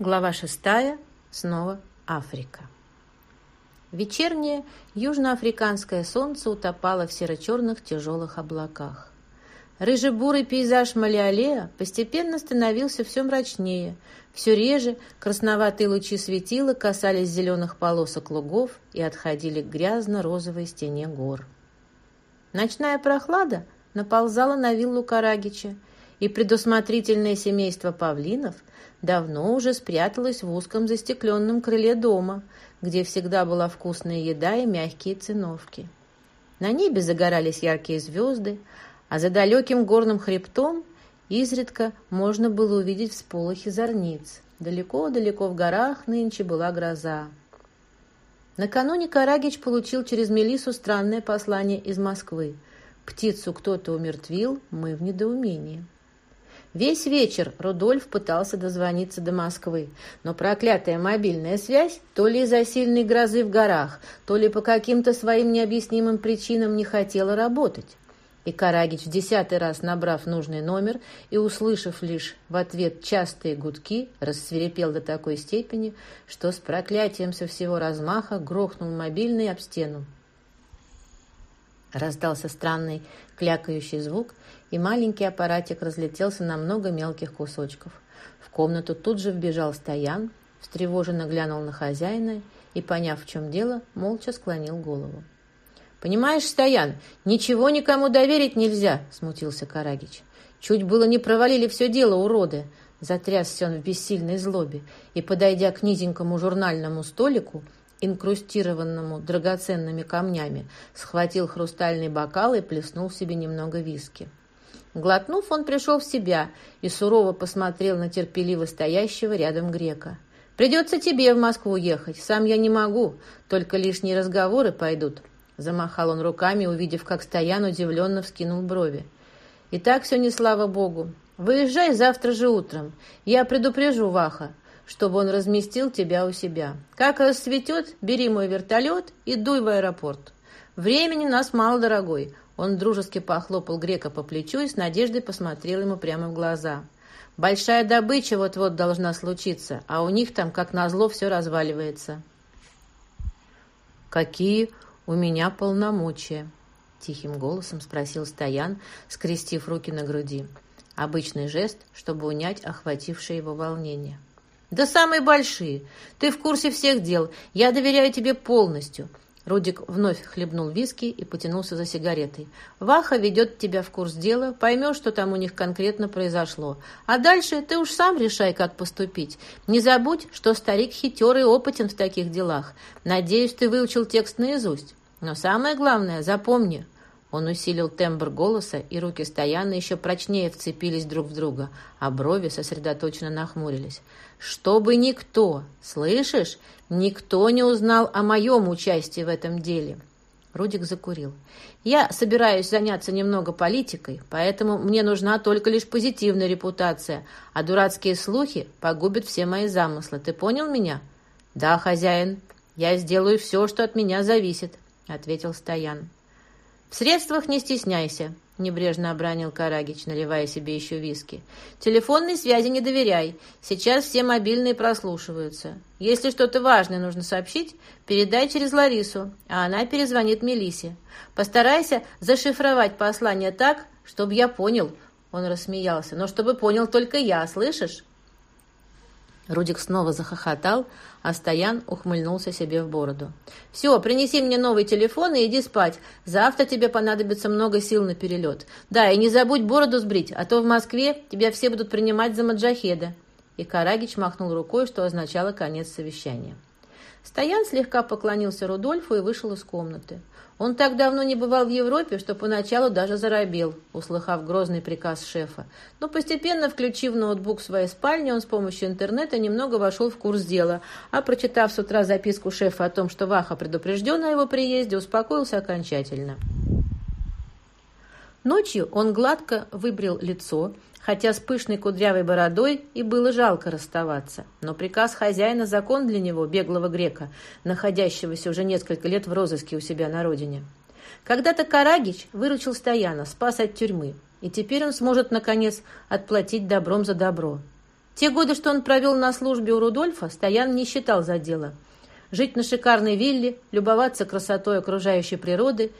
Глава шестая. Снова Африка. Вечернее южноафриканское солнце утопало в серо-черных тяжелых облаках. Рыжебурый пейзаж Малиалея постепенно становился все мрачнее, все реже красноватые лучи светила касались зеленых полосок лугов и отходили к грязно-розовой стене гор. Ночная прохлада наползала на виллу Карагича, и предусмотрительное семейство павлинов давно уже спряталось в узком застекленном крыле дома, где всегда была вкусная еда и мягкие циновки. На небе загорались яркие звезды, а за далеким горным хребтом изредка можно было увидеть всполохи зорниц. Далеко-далеко в горах нынче была гроза. Накануне Карагич получил через Мелису странное послание из Москвы. «Птицу кто-то умертвил, мы в недоумении». Весь вечер Рудольф пытался дозвониться до Москвы, но проклятая мобильная связь то ли из-за сильной грозы в горах, то ли по каким-то своим необъяснимым причинам не хотела работать. И Карагич, в десятый раз набрав нужный номер и услышав лишь в ответ частые гудки, рассверепел до такой степени, что с проклятием со всего размаха грохнул мобильный об стену. Раздался странный клякающий звук, и маленький аппаратик разлетелся на много мелких кусочков. В комнату тут же вбежал Стоян, встревоженно глянул на хозяина и, поняв, в чем дело, молча склонил голову. «Понимаешь, Стоян, ничего никому доверить нельзя», — смутился Карагич. «Чуть было не провалили все дело, уроды!» Затрясся он в бессильной злобе и, подойдя к низенькому журнальному столику, инкрустированному драгоценными камнями, схватил хрустальный бокал и плеснул себе немного виски. Глотнув, он пришел в себя и сурово посмотрел на терпеливо стоящего рядом грека. «Придется тебе в Москву ехать. Сам я не могу. Только лишние разговоры пойдут». Замахал он руками, увидев, как Стоян удивленно вскинул брови. «И так все не слава богу. Выезжай завтра же утром. Я предупрежу Ваха, чтобы он разместил тебя у себя. Как расцветет, бери мой вертолет и дуй в аэропорт. Времени нас мало, дорогой. Он дружески похлопал грека по плечу и с надеждой посмотрел ему прямо в глаза. «Большая добыча вот-вот должна случиться, а у них там, как назло, все разваливается». «Какие у меня полномочия?» — тихим голосом спросил Стоян, скрестив руки на груди. Обычный жест, чтобы унять охватившее его волнение. «Да самые большие. Ты в курсе всех дел. Я доверяю тебе полностью. Рудик вновь хлебнул виски и потянулся за сигаретой. «Ваха ведет тебя в курс дела, поймешь, что там у них конкретно произошло. А дальше ты уж сам решай, как поступить. Не забудь, что старик хитер и опытен в таких делах. Надеюсь, ты выучил текст наизусть. Но самое главное, запомни». Он усилил тембр голоса, и руки Стояна еще прочнее вцепились друг в друга, а брови сосредоточенно нахмурились. «Чтобы никто, слышишь, Никто не узнал о моем участии в этом деле. Рудик закурил. «Я собираюсь заняться немного политикой, поэтому мне нужна только лишь позитивная репутация, а дурацкие слухи погубят все мои замыслы. Ты понял меня?» «Да, хозяин. Я сделаю все, что от меня зависит», — ответил Стоян. «В средствах не стесняйся. Небрежно обронил Карагич, наливая себе еще виски. «Телефонной связи не доверяй. Сейчас все мобильные прослушиваются. Если что-то важное нужно сообщить, передай через Ларису, а она перезвонит Мелисе. Постарайся зашифровать послание так, чтобы я понял». Он рассмеялся. «Но чтобы понял только я, слышишь?» Рудик снова захохотал, а Стоян ухмыльнулся себе в бороду. «Все, принеси мне новый телефон и иди спать. Завтра тебе понадобится много сил на перелет. Да, и не забудь бороду сбрить, а то в Москве тебя все будут принимать за маджахеда». И Карагич махнул рукой, что означало конец совещания. Стоян слегка поклонился Рудольфу и вышел из комнаты. Он так давно не бывал в Европе, что поначалу даже заробел, услыхав грозный приказ шефа. Но постепенно, включив ноутбук в своей спальне, он с помощью интернета немного вошел в курс дела, а прочитав с утра записку шефа о том, что Ваха предупрежден о его приезде, успокоился окончательно. Ночью он гладко выбрил лицо, хотя с пышной кудрявой бородой и было жалко расставаться. Но приказ хозяина – закон для него, беглого грека, находящегося уже несколько лет в розыске у себя на родине. Когда-то Карагич выручил Стояна, спас от тюрьмы, и теперь он сможет, наконец, отплатить добром за добро. те годы, что он провел на службе у Рудольфа, Стоян не считал за дело. Жить на шикарной вилле, любоваться красотой окружающей природы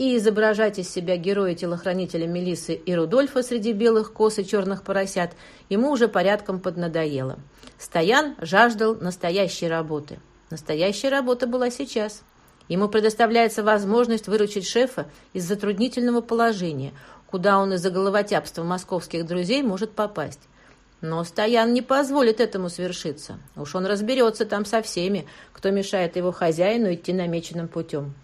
и изображать из себя героя-телохранителя Мелисы и Рудольфа среди белых кос и черных поросят ему уже порядком поднадоело. Стоян жаждал настоящей работы. Настоящая работа была сейчас. Ему предоставляется возможность выручить шефа из затруднительного положения, куда он из-за головотяпства московских друзей может попасть. Но Стоян не позволит этому свершиться. Уж он разберется там со всеми, кто мешает его хозяину идти намеченным путем.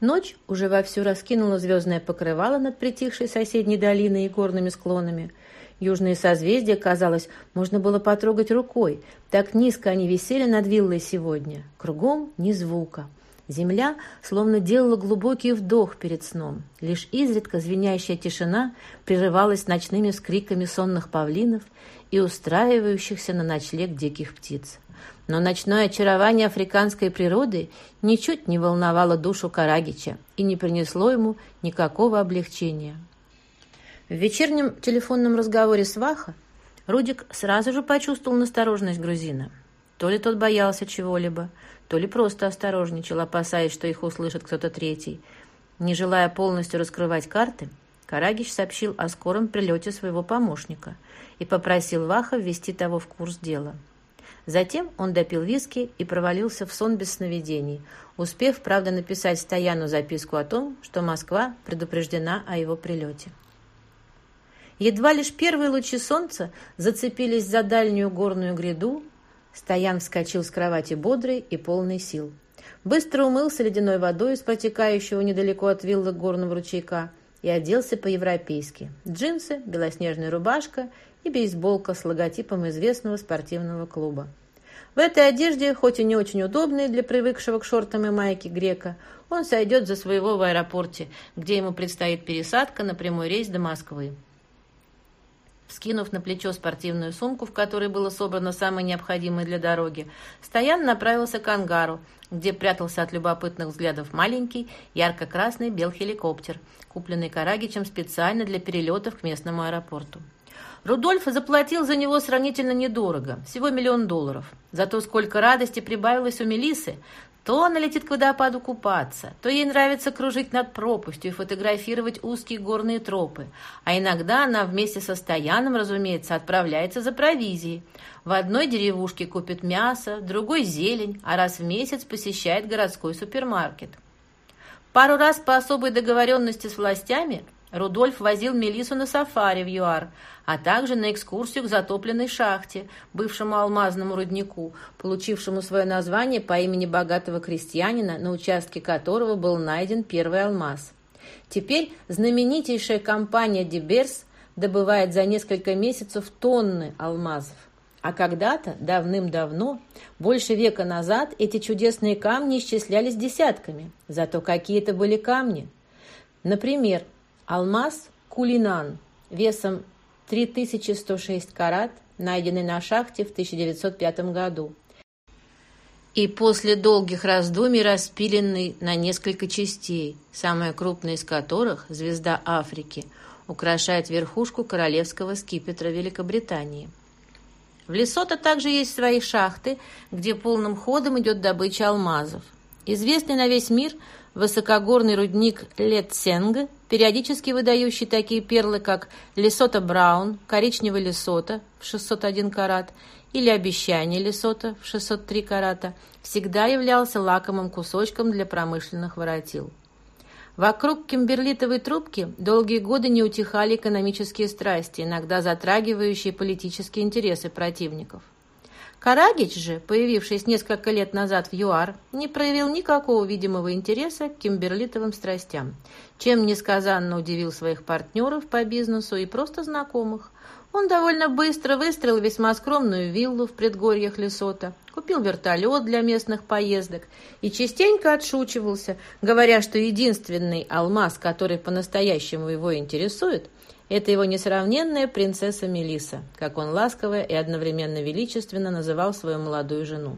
Ночь уже вовсю раскинула звездное покрывало над притихшей соседней долиной и горными склонами. Южные созвездия, казалось, можно было потрогать рукой. Так низко они висели над виллой сегодня. Кругом ни звука. Земля словно делала глубокий вдох перед сном. Лишь изредка звенящая тишина прерывалась ночными скриками сонных павлинов и устраивающихся на ночлег диких птиц. Но ночное очарование африканской природы ничуть не волновало душу Карагича и не принесло ему никакого облегчения. В вечернем телефонном разговоре с Ваха Рудик сразу же почувствовал настороженность грузина. То ли тот боялся чего-либо, то ли просто осторожничал, опасаясь, что их услышит кто-то третий. Не желая полностью раскрывать карты, Карагич сообщил о скором прилете своего помощника и попросил Ваха ввести того в курс дела. Затем он допил виски и провалился в сон без сновидений, успев, правда, написать Стояну записку о том, что Москва предупреждена о его прилете. Едва лишь первые лучи солнца зацепились за дальнюю горную гряду, Стоян вскочил с кровати бодрый и полный сил. Быстро умылся ледяной водой из протекающего недалеко от виллы горного ручейка и оделся по-европейски. Джинсы, белоснежная рубашка и бейсболка с логотипом известного спортивного клуба. В этой одежде, хоть и не очень удобной для привыкшего к шортам и майке грека, он сойдет за своего в аэропорте, где ему предстоит пересадка на прямой рейс до Москвы. Скинув на плечо спортивную сумку, в которой было собрано самое необходимое для дороги, Стоян направился к ангару, где прятался от любопытных взглядов маленький, ярко-красный бел-хеликоптер, купленный Карагичем специально для перелетов к местному аэропорту. Рудольф заплатил за него сравнительно недорого, всего миллион долларов. Зато сколько радости прибавилось у Мелисы, то она летит к водопаду купаться, то ей нравится кружить над пропастью и фотографировать узкие горные тропы. А иногда она вместе со Стояном, разумеется, отправляется за провизией. В одной деревушке купит мясо, в другой – зелень, а раз в месяц посещает городской супермаркет. Пару раз по особой договоренности с властями – Рудольф возил Мелису на сафари в ЮАР, а также на экскурсию к затопленной шахте, бывшему алмазному руднику, получившему свое название по имени богатого крестьянина, на участке которого был найден первый алмаз. Теперь знаменитейшая компания «De Beers» добывает за несколько месяцев тонны алмазов. А когда-то, давным-давно, больше века назад, эти чудесные камни исчислялись десятками. Зато какие это были камни. Например, Алмаз Кулинан весом 3106 карат, найденный на шахте в 1905 году. И после долгих раздумий распиленный на несколько частей, самая крупная из которых, звезда Африки, украшает верхушку королевского скипетра Великобритании. В Лесото также есть свои шахты, где полным ходом идет добыча алмазов. Известный на весь мир – высокогорный рудник Летсенг, периодически выдающий такие перлы, как Лесота Браун, коричневый Лесота в 601 карат или обещание Лесота в 603 карата, всегда являлся лакомым кусочком для промышленных воротил. Вокруг кимберлитовой трубки долгие годы не утихали экономические страсти, иногда затрагивающие политические интересы противников. Карагич же, появившись несколько лет назад в ЮАР, не проявил никакого видимого интереса к кимберлитовым страстям, чем несказанно удивил своих партнеров по бизнесу и просто знакомых. Он довольно быстро выстроил весьма скромную виллу в предгорьях Лесота, купил вертолет для местных поездок и частенько отшучивался, говоря, что единственный алмаз, который по-настоящему его интересует – это его несравненная принцесса Мелиса, как он ласково и одновременно величественно называл свою молодую жену.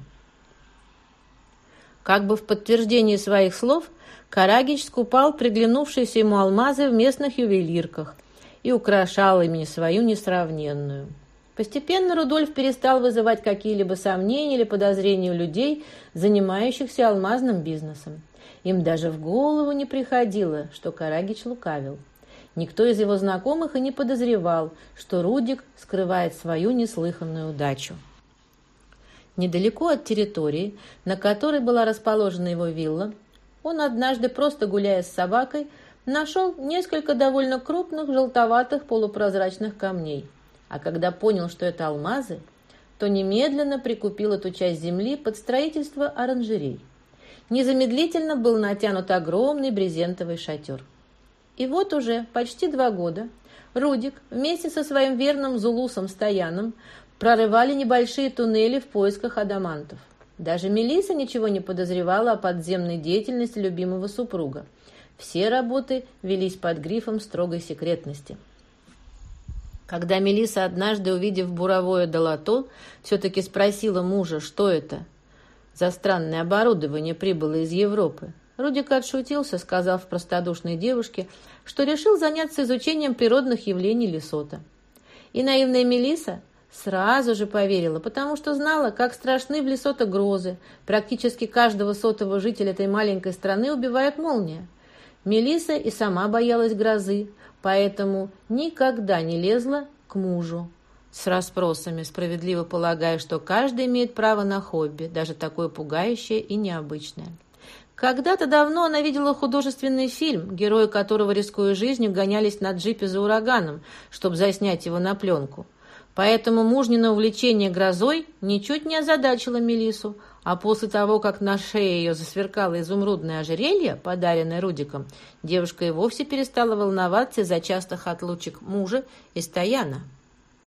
Как бы в подтверждении своих слов, Карагич скупал приглянувшиеся ему алмазы в местных ювелирках и украшал ими свою несравненную. Постепенно Рудольф перестал вызывать какие-либо сомнения или подозрения у людей, занимающихся алмазным бизнесом. Им даже в голову не приходило, что Карагич лукавил. Никто из его знакомых и не подозревал, что Рудик скрывает свою неслыханную удачу. Недалеко от территории, на которой была расположена его вилла, он однажды, просто гуляя с собакой, нашел несколько довольно крупных желтоватых полупрозрачных камней. А когда понял, что это алмазы, то немедленно прикупил эту часть земли под строительство оранжерей. Незамедлительно был натянут огромный брезентовый шатер. И вот уже почти два года Рудик вместе со своим верным Зулусом Стояном прорывали небольшие туннели в поисках адамантов. Даже Мелиса ничего не подозревала о подземной деятельности любимого супруга. Все работы велись под грифом строгой секретности. Когда Мелиса однажды, увидев буровое долото, все-таки спросила мужа, что это за странное оборудование прибыло из Европы, Рудик отшутился, сказав простодушной девушке, что решил заняться изучением природных явлений Лесота. И наивная Мелиса Сразу же поверила, потому что знала, как страшны в Лесото грозы. Практически каждого сотого жителя этой маленькой страны убивает молния. Мелиса и сама боялась грозы, поэтому никогда не лезла к мужу с расспросами, справедливо полагая, что каждый имеет право на хобби, даже такое пугающее и необычное. Когда-то давно она видела художественный фильм, герои которого, рискуя жизнью, гонялись на джипе за ураганом, чтобы заснять его на пленку. Поэтому мужнино увлечение грозой ничуть не озадачило Мелису, а после того, как на шее ее засверкало изумрудное ожерелье, подаренное Рудиком, девушка и вовсе перестала волноваться из-за частых отлучек мужа и стояна.